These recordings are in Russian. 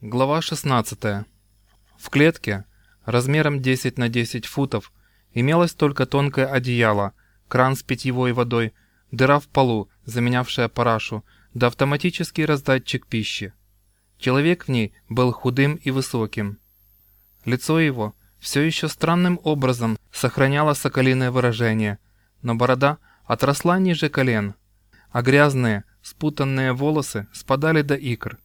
Глава 16. В клетке, размером 10 на 10 футов, имелось только тонкое одеяло, кран с питьевой водой, дыра в полу, заменявшая парашу, да автоматический раздатчик пищи. Человек в ней был худым и высоким. Лицо его все еще странным образом сохраняло соколиное выражение, но борода отросла ниже колен, а грязные, спутанные волосы спадали до икр.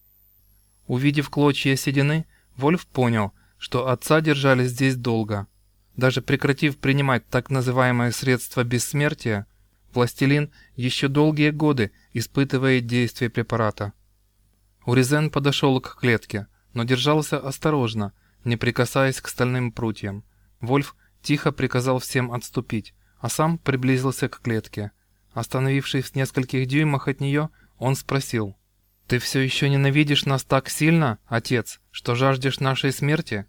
Увидев клочья седины, Вольф понял, что отца держали здесь долго. Даже прекратив принимать так называемое средство бессмертия, властелин еще долгие годы испытывает действие препарата. Уризен подошел к клетке, но держался осторожно, не прикасаясь к стальным прутьям. Вольф тихо приказал всем отступить, а сам приблизился к клетке. Остановившись в нескольких дюймах от нее, он спросил — «Ты все еще ненавидишь нас так сильно, отец, что жаждешь нашей смерти?»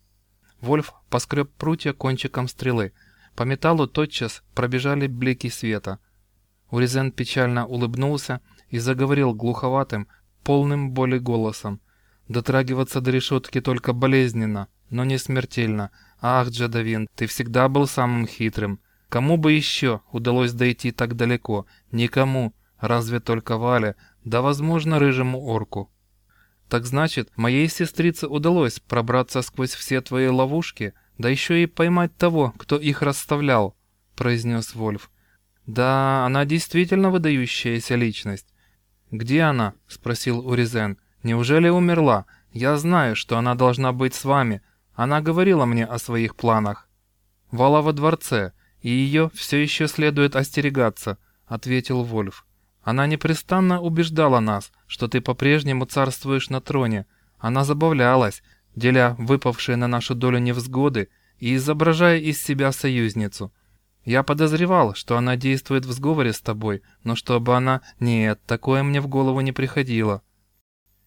Вольф поскреб прутья кончиком стрелы. По металлу тотчас пробежали блики света. Уризен печально улыбнулся и заговорил глуховатым, полным боли голосом. Дотрагиваться до решетки только болезненно, но не смертельно. Ах, Джадавин, ты всегда был самым хитрым. Кому бы еще удалось дойти так далеко? Никому. Разве только Вале, да, возможно, рыжему орку. Так значит, моей сестрице удалось пробраться сквозь все твои ловушки, да еще и поймать того, кто их расставлял, произнес Вольф. Да, она действительно выдающаяся личность. Где она? спросил Уризен. Неужели умерла? Я знаю, что она должна быть с вами. Она говорила мне о своих планах. Вала во дворце, и ее все еще следует остерегаться, ответил Вольф. Она непрестанно убеждала нас, что ты по-прежнему царствуешь на троне. Она забавлялась, деля выпавшие на нашу долю невзгоды и изображая из себя союзницу. Я подозревал, что она действует в сговоре с тобой, но чтобы она... Нет, такое мне в голову не приходило.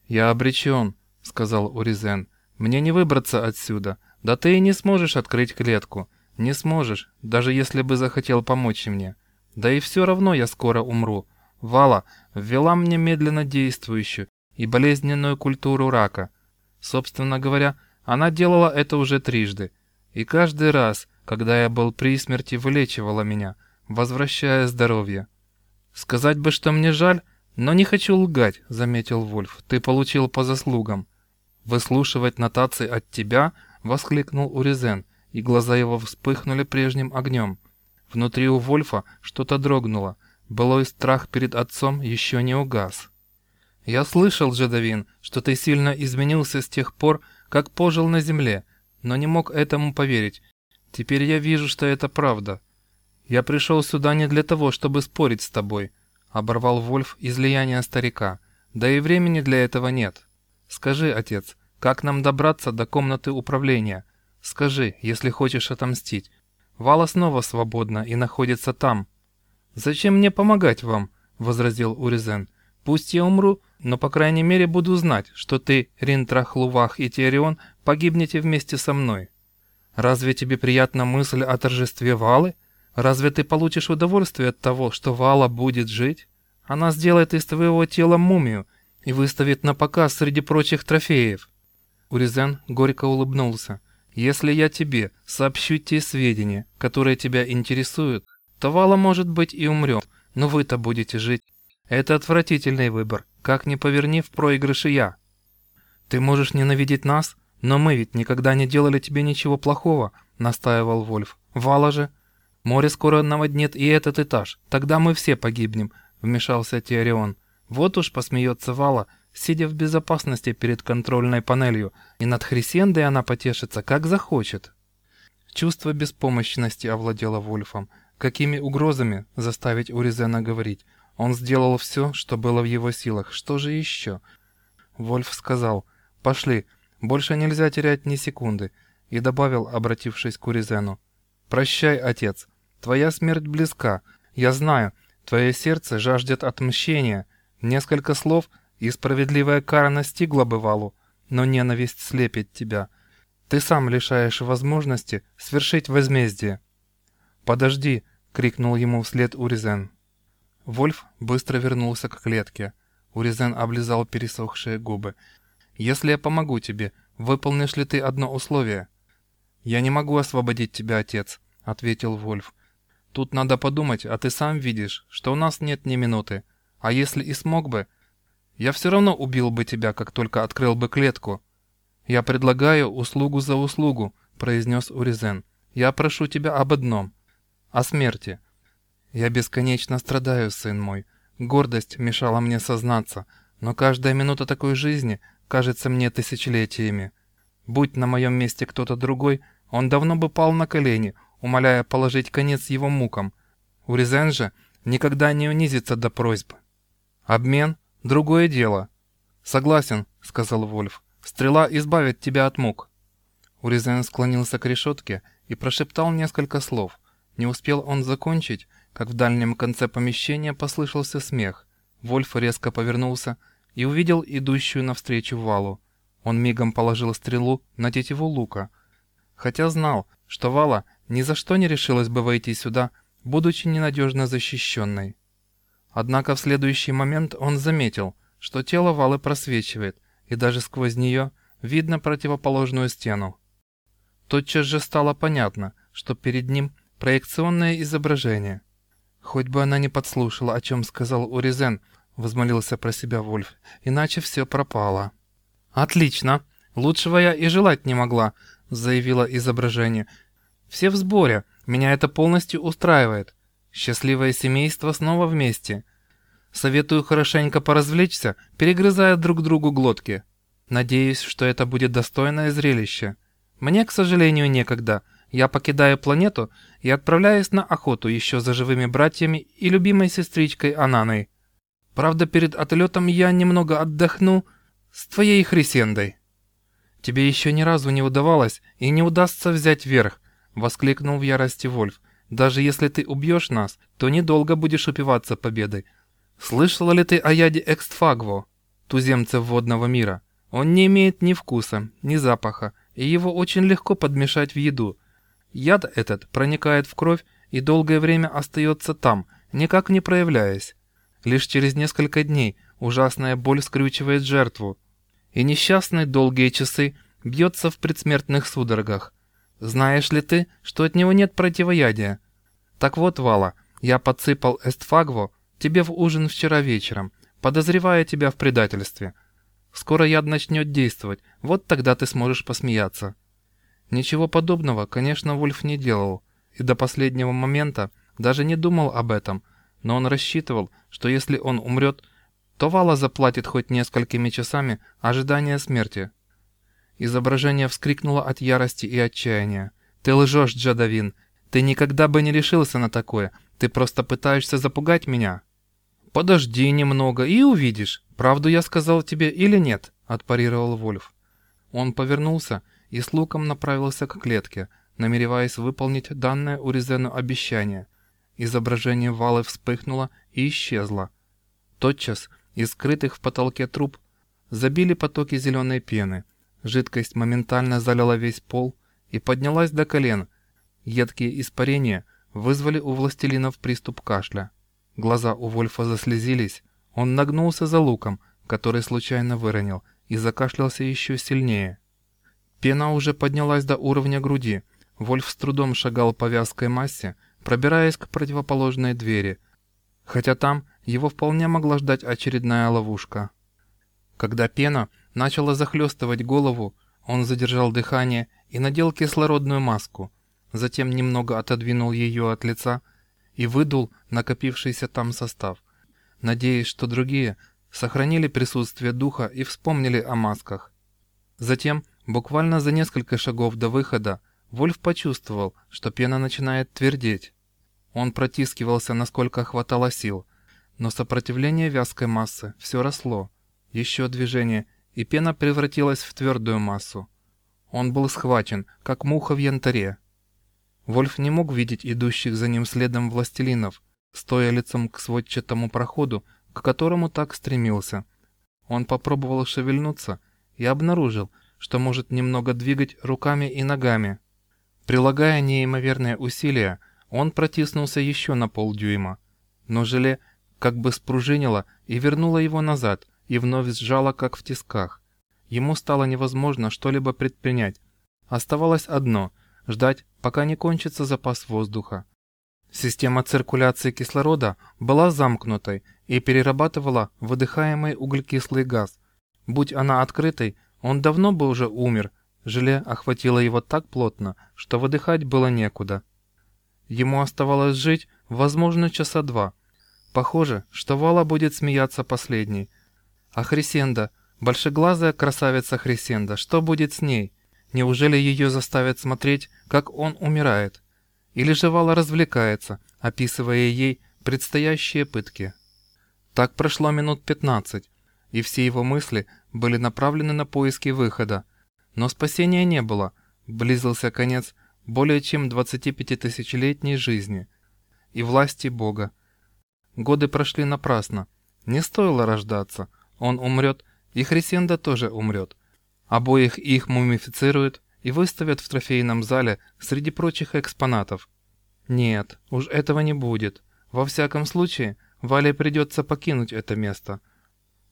«Я обречен», — сказал Уризен. «Мне не выбраться отсюда. Да ты и не сможешь открыть клетку. Не сможешь, даже если бы захотел помочь мне. Да и все равно я скоро умру. Вала ввела мне медленно действующую и болезненную культуру рака. Собственно говоря, она делала это уже трижды. И каждый раз, когда я был при смерти, вылечивала меня, возвращая здоровье. Сказать бы, что мне жаль, но не хочу лгать, заметил Вольф. Ты получил по заслугам. Выслушивать нотации от тебя, воскликнул Уризен, и глаза его вспыхнули прежним огнем. Внутри у Вольфа что-то дрогнуло. Былой страх перед отцом еще не угас. «Я слышал, Джедовин, что ты сильно изменился с тех пор, как пожил на земле, но не мог этому поверить. Теперь я вижу, что это правда. Я пришел сюда не для того, чтобы спорить с тобой», — оборвал Вольф излияние старика. «Да и времени для этого нет. Скажи, отец, как нам добраться до комнаты управления? Скажи, если хочешь отомстить. Вала снова свободна и находится там, «Зачем мне помогать вам?» — возразил Уризен. «Пусть я умру, но по крайней мере буду знать, что ты, Ринтрах, Лувах и Теорион погибнете вместе со мной. Разве тебе приятна мысль о торжестве Валы? Разве ты получишь удовольствие от того, что Вала будет жить? Она сделает из твоего тела мумию и выставит на показ среди прочих трофеев». Уризен горько улыбнулся. «Если я тебе сообщу те сведения, которые тебя интересуют, Тавала, может быть, и умрет, но вы-то будете жить. Это отвратительный выбор, как ни поверни в проигрыше я. Ты можешь ненавидеть нас, но мы ведь никогда не делали тебе ничего плохого, настаивал Вольф. Вала же. Море скоро наводнит и этот этаж, тогда мы все погибнем, вмешался Теорион. Вот уж посмеется Вала, сидя в безопасности перед контрольной панелью, и над Хрисендой она потешится, как захочет. Чувство беспомощности овладело Вольфом. Какими угрозами заставить Уризена говорить? Он сделал все, что было в его силах. Что же еще? Вольф сказал, «Пошли, больше нельзя терять ни секунды», и добавил, обратившись к Уризену, «Прощай, отец, твоя смерть близка. Я знаю, твое сердце жаждет отмщения. Несколько слов, и справедливая кара настигла бы Валу, но ненависть слепит тебя. Ты сам лишаешь возможности свершить возмездие. «Подожди!» — крикнул ему вслед Уризен. Вольф быстро вернулся к клетке. Уризен облизал пересохшие губы. Если я помогу тебе, выполнишь ли ты одно условие?» «Я не могу освободить тебя, отец», — ответил Вольф. «Тут надо подумать, а ты сам видишь, что у нас нет ни минуты. А если и смог бы, я все равно убил бы тебя, как только открыл бы клетку». «Я предлагаю услугу за услугу», — произнес Уризен. «Я прошу тебя об одном. О смерти. Я бесконечно страдаю, сын мой. Гордость мешала мне сознаться, но каждая минута такой жизни кажется мне тысячелетиями. Будь на моем месте кто-то другой, он давно бы пал на колени, умоляя положить конец его мукам. Уризен же никогда не унизится до просьб. Обмен — другое дело. «Согласен», — сказал Вольф. «Стрела избавит тебя от мук». Уризен склонился к решетке и прошептал несколько слов. Не успел он закончить, как в дальнем конце помещения послышался смех. Вольф резко повернулся и увидел идущую навстречу валу. Он мигом положил стрелу на тетиву лука, хотя знал, что вала ни за что не решилась бы войти сюда, будучи ненадежно защищенной. Однако в следующий момент он заметил, что тело валы просвечивает, и даже сквозь нее видно противоположную стену. Тотчас же стало понятно, что перед ним проекционное изображение. Хоть бы она не подслушала, о чем сказал Уризен, возмолился про себя Вольф, иначе все пропало. Отлично, лучшего я и желать не могла, заявила изображение. Все в сборе, меня это полностью устраивает. Счастливое семейство снова вместе. Советую хорошенько поразвлечься, перегрызая друг другу глотки. Надеюсь, что это будет достойное зрелище. Мне, к сожалению, некогда — я покидаю планету и отправляюсь на охоту еще за живыми братьями и любимой сестричкой Ананой. Правда, перед отлетом я немного отдохну с твоей Хрисендой. Тебе еще ни разу не удавалось и не удастся взять верх, воскликнул в ярости Вольф. Даже если ты убьешь нас, то недолго будешь упиваться победой. Слышала ли ты о яде Экстфагво, туземце водного мира? Он не имеет ни вкуса, ни запаха, и его очень легко подмешать в еду – Яд этот проникает в кровь и долгое время остается там, никак не проявляясь. Лишь через несколько дней ужасная боль скрючивает жертву, и несчастный долгие часы бьется в предсмертных судорогах. Знаешь ли ты, что от него нет противоядия? Так вот, Вала, я подсыпал эстфагво тебе в ужин вчера вечером, подозревая тебя в предательстве. Скоро яд начнет действовать, вот тогда ты сможешь посмеяться. Ничего подобного, конечно, Вольф не делал, и до последнего момента даже не думал об этом, но он рассчитывал, что если он умрет, то Вала заплатит хоть несколькими часами ожидания смерти. Изображение вскрикнуло от ярости и отчаяния. «Ты лжешь, Джадавин! Ты никогда бы не решился на такое! Ты просто пытаешься запугать меня!» «Подожди немного и увидишь, правду я сказал тебе или нет», — отпарировал Вольф. Он повернулся и с луком направился к клетке, намереваясь выполнить данное Уризену обещание. Изображение валы вспыхнуло и исчезло. Тотчас из скрытых в потолке труб забили потоки зеленой пены. Жидкость моментально залила весь пол и поднялась до колен. Едкие испарения вызвали у властелинов приступ кашля. Глаза у Вольфа заслезились. Он нагнулся за луком, который случайно выронил, и закашлялся еще сильнее. Пена уже поднялась до уровня груди. Вольф с трудом шагал по вязкой массе, пробираясь к противоположной двери, хотя там его вполне могла ждать очередная ловушка. Когда пена начала захлестывать голову, он задержал дыхание и надел кислородную маску, затем немного отодвинул ее от лица и выдул накопившийся там состав, надеясь, что другие сохранили присутствие духа и вспомнили о масках. Затем Буквально за несколько шагов до выхода Вольф почувствовал, что пена начинает твердеть. Он протискивался, насколько хватало сил, но сопротивление вязкой массы все росло. Еще движение, и пена превратилась в твердую массу. Он был схвачен, как муха в янтаре. Вольф не мог видеть идущих за ним следом властелинов, стоя лицом к сводчатому проходу, к которому так стремился. Он попробовал шевельнуться и обнаружил, что может немного двигать руками и ногами. Прилагая неимоверные усилия, он протиснулся еще на полдюйма, но желе как бы спружинило и вернуло его назад, и вновь сжало, как в тисках. ему стало невозможно что-либо предпринять. Оставалось одно – ждать, пока не кончится запас воздуха. Система циркуляции кислорода была замкнутой и перерабатывала выдыхаемый углекислый газ. Будь она открытой, он давно бы уже умер, желе охватило его так плотно, что выдыхать было некуда. Ему оставалось жить, возможно, часа два. Похоже, что Вала будет смеяться последней. А Хрисенда, большеглазая красавица Хрисенда, что будет с ней? Неужели ее заставят смотреть, как он умирает? Или же Вала развлекается, описывая ей предстоящие пытки? Так прошло минут пятнадцать, и все его мысли были направлены на поиски выхода. Но спасения не было, близился конец более чем 25-тысячелетней жизни и власти Бога. Годы прошли напрасно, не стоило рождаться, он умрет, и Хрисенда тоже умрет. Обоих их мумифицируют и выставят в трофейном зале среди прочих экспонатов. Нет, уж этого не будет. Во всяком случае, Вале придется покинуть это место.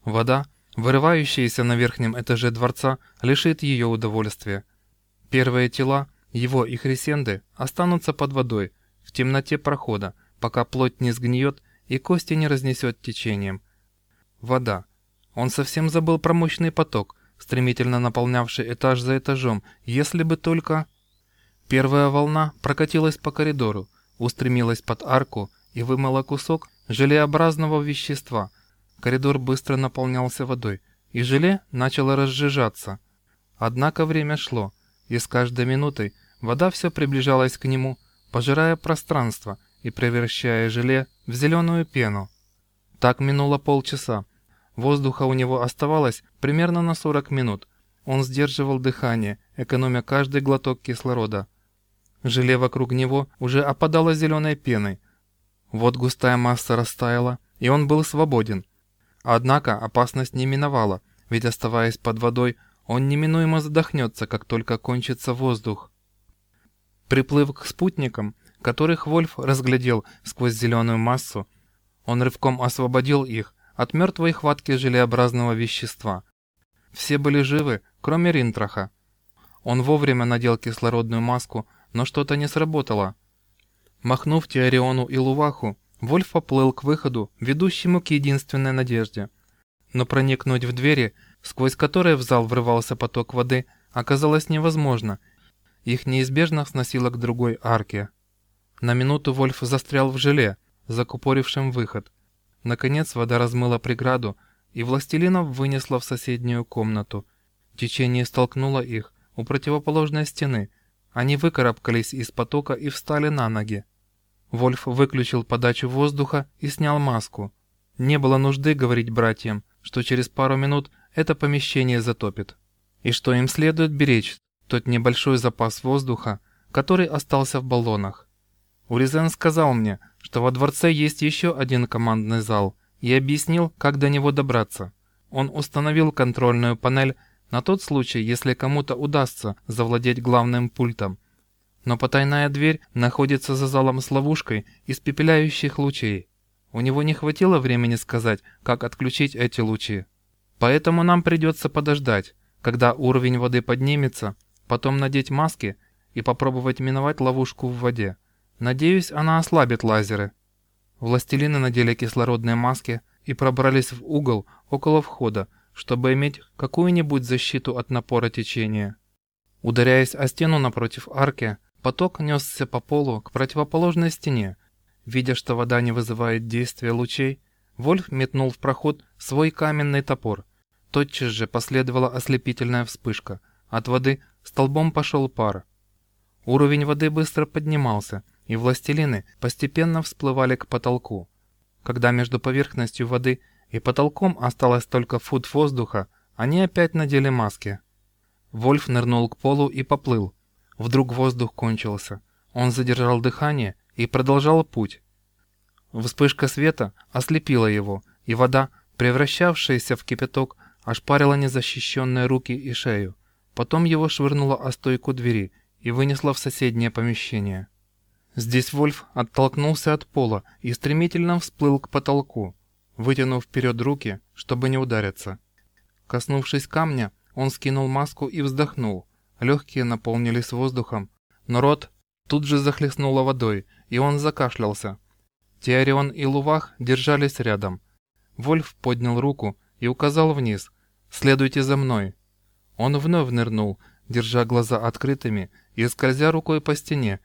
Вода, вырывающаяся на верхнем этаже дворца, лишит ее удовольствия. Первые тела, его и Хрисенды, останутся под водой, в темноте прохода, пока плоть не сгниет и кости не разнесет течением. Вода. Он совсем забыл про мощный поток, стремительно наполнявший этаж за этажом, если бы только... Первая волна прокатилась по коридору, устремилась под арку и вымыла кусок желеобразного вещества. Коридор быстро наполнялся водой, и желе начало разжижаться. Однако время шло, и с каждой минутой вода все приближалась к нему, пожирая пространство и превращая желе в зеленую пену. Так минуло полчаса. Воздуха у него оставалось примерно на 40 минут. Он сдерживал дыхание, экономя каждый глоток кислорода. Желе вокруг него уже опадало зеленой пеной. Вот густая масса растаяла, и он был свободен. Однако опасность не миновала, ведь оставаясь под водой, он неминуемо задохнется, как только кончится воздух. Приплыв к спутникам, которых Вольф разглядел сквозь зеленую массу, он рывком освободил их от мертвой хватки желеобразного вещества. Все были живы, кроме Ринтраха. Он вовремя надел кислородную маску, но что-то не сработало. Махнув Теориону и Луваху, Вольф поплыл к выходу, ведущему к единственной надежде. Но проникнуть в двери, сквозь которые в зал врывался поток воды, оказалось невозможно. Их неизбежно сносило к другой арке. На минуту Вольф застрял в желе, закупорившем выход. Наконец вода размыла преграду, и властелинов вынесла в соседнюю комнату. Течение столкнуло их у противоположной стены. Они выкарабкались из потока и встали на ноги. Вольф выключил подачу воздуха и снял маску. Не было нужды говорить братьям, что через пару минут это помещение затопит. И что им следует беречь тот небольшой запас воздуха, который остался в баллонах. Уризен сказал мне, что во дворце есть еще один командный зал, и объяснил, как до него добраться. Он установил контрольную панель на тот случай, если кому-то удастся завладеть главным пультом. Но потайная дверь находится за залом с ловушкой из пепеляющих лучей. У него не хватило времени сказать, как отключить эти лучи. Поэтому нам придется подождать, когда уровень воды поднимется, потом надеть маски и попробовать миновать ловушку в воде. Надеюсь, она ослабит лазеры. Властелины надели кислородные маски и пробрались в угол около входа, чтобы иметь какую-нибудь защиту от напора течения. Ударяясь о стену напротив арки, поток несся по полу к противоположной стене. Видя, что вода не вызывает действия лучей, Вольф метнул в проход свой каменный топор. Тотчас же последовала ослепительная вспышка. От воды столбом пошел пар. Уровень воды быстро поднимался – и властелины постепенно всплывали к потолку. Когда между поверхностью воды и потолком осталось только фут воздуха, они опять надели маски. Вольф нырнул к полу и поплыл. Вдруг воздух кончился. Он задержал дыхание и продолжал путь. Вспышка света ослепила его, и вода, превращавшаяся в кипяток, ошпарила незащищенные руки и шею. Потом его швырнуло о стойку двери и вынесло в соседнее помещение. Здесь Вольф оттолкнулся от пола и стремительно всплыл к потолку, вытянув вперед руки, чтобы не удариться. Коснувшись камня, Он скинул маску и вздохнул. Легкие наполнились воздухом, но рот тут же захлестнуло водой, и он закашлялся. Теорион и Лувах держались рядом. Вольф поднял руку и указал вниз. «Следуйте за мной». Он вновь нырнул, держа глаза открытыми и скользя рукой по стене.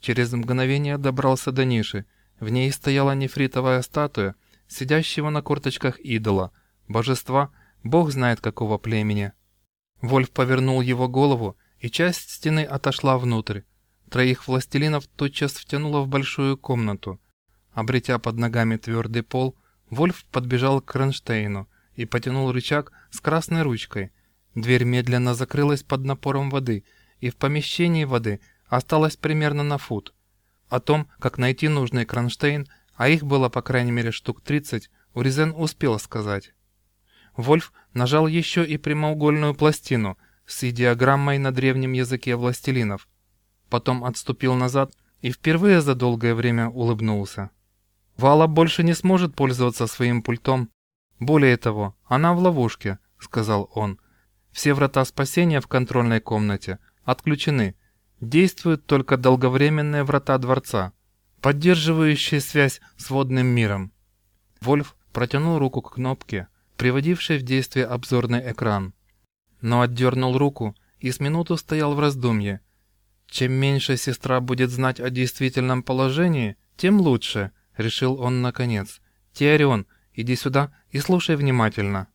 Через мгновение добрался до ниши. В ней стояла нефритовая статуя, сидящего на корточках идола, божества, бог знает какого племени. Вольф повернул его голову, и часть стены отошла внутрь. Троих властелинов тотчас втянуло в большую комнату. Обретя под ногами твердый пол, Вольф подбежал к кронштейну и потянул рычаг с красной ручкой. Дверь медленно закрылась под напором воды, и в помещении воды осталось примерно на фут. О том, как найти нужный кронштейн, а их было по крайней мере штук 30, Уризен успел сказать. Вольф нажал еще и прямоугольную пластину с идеограммой на древнем языке властелинов. Потом отступил назад и впервые за долгое время улыбнулся. Вала больше не сможет пользоваться своим пультом. Более того, она в ловушке, сказал он. Все врата спасения в контрольной комнате отключены. Действуют только долговременные врата дворца, поддерживающие связь с водным миром. Вольф протянул руку к кнопке, приводившей в действие обзорный экран. Но отдернул руку и с минуту стоял в раздумье. Чем меньше сестра будет знать о действительном положении, тем лучше, решил он наконец. Теорион, иди сюда и слушай внимательно.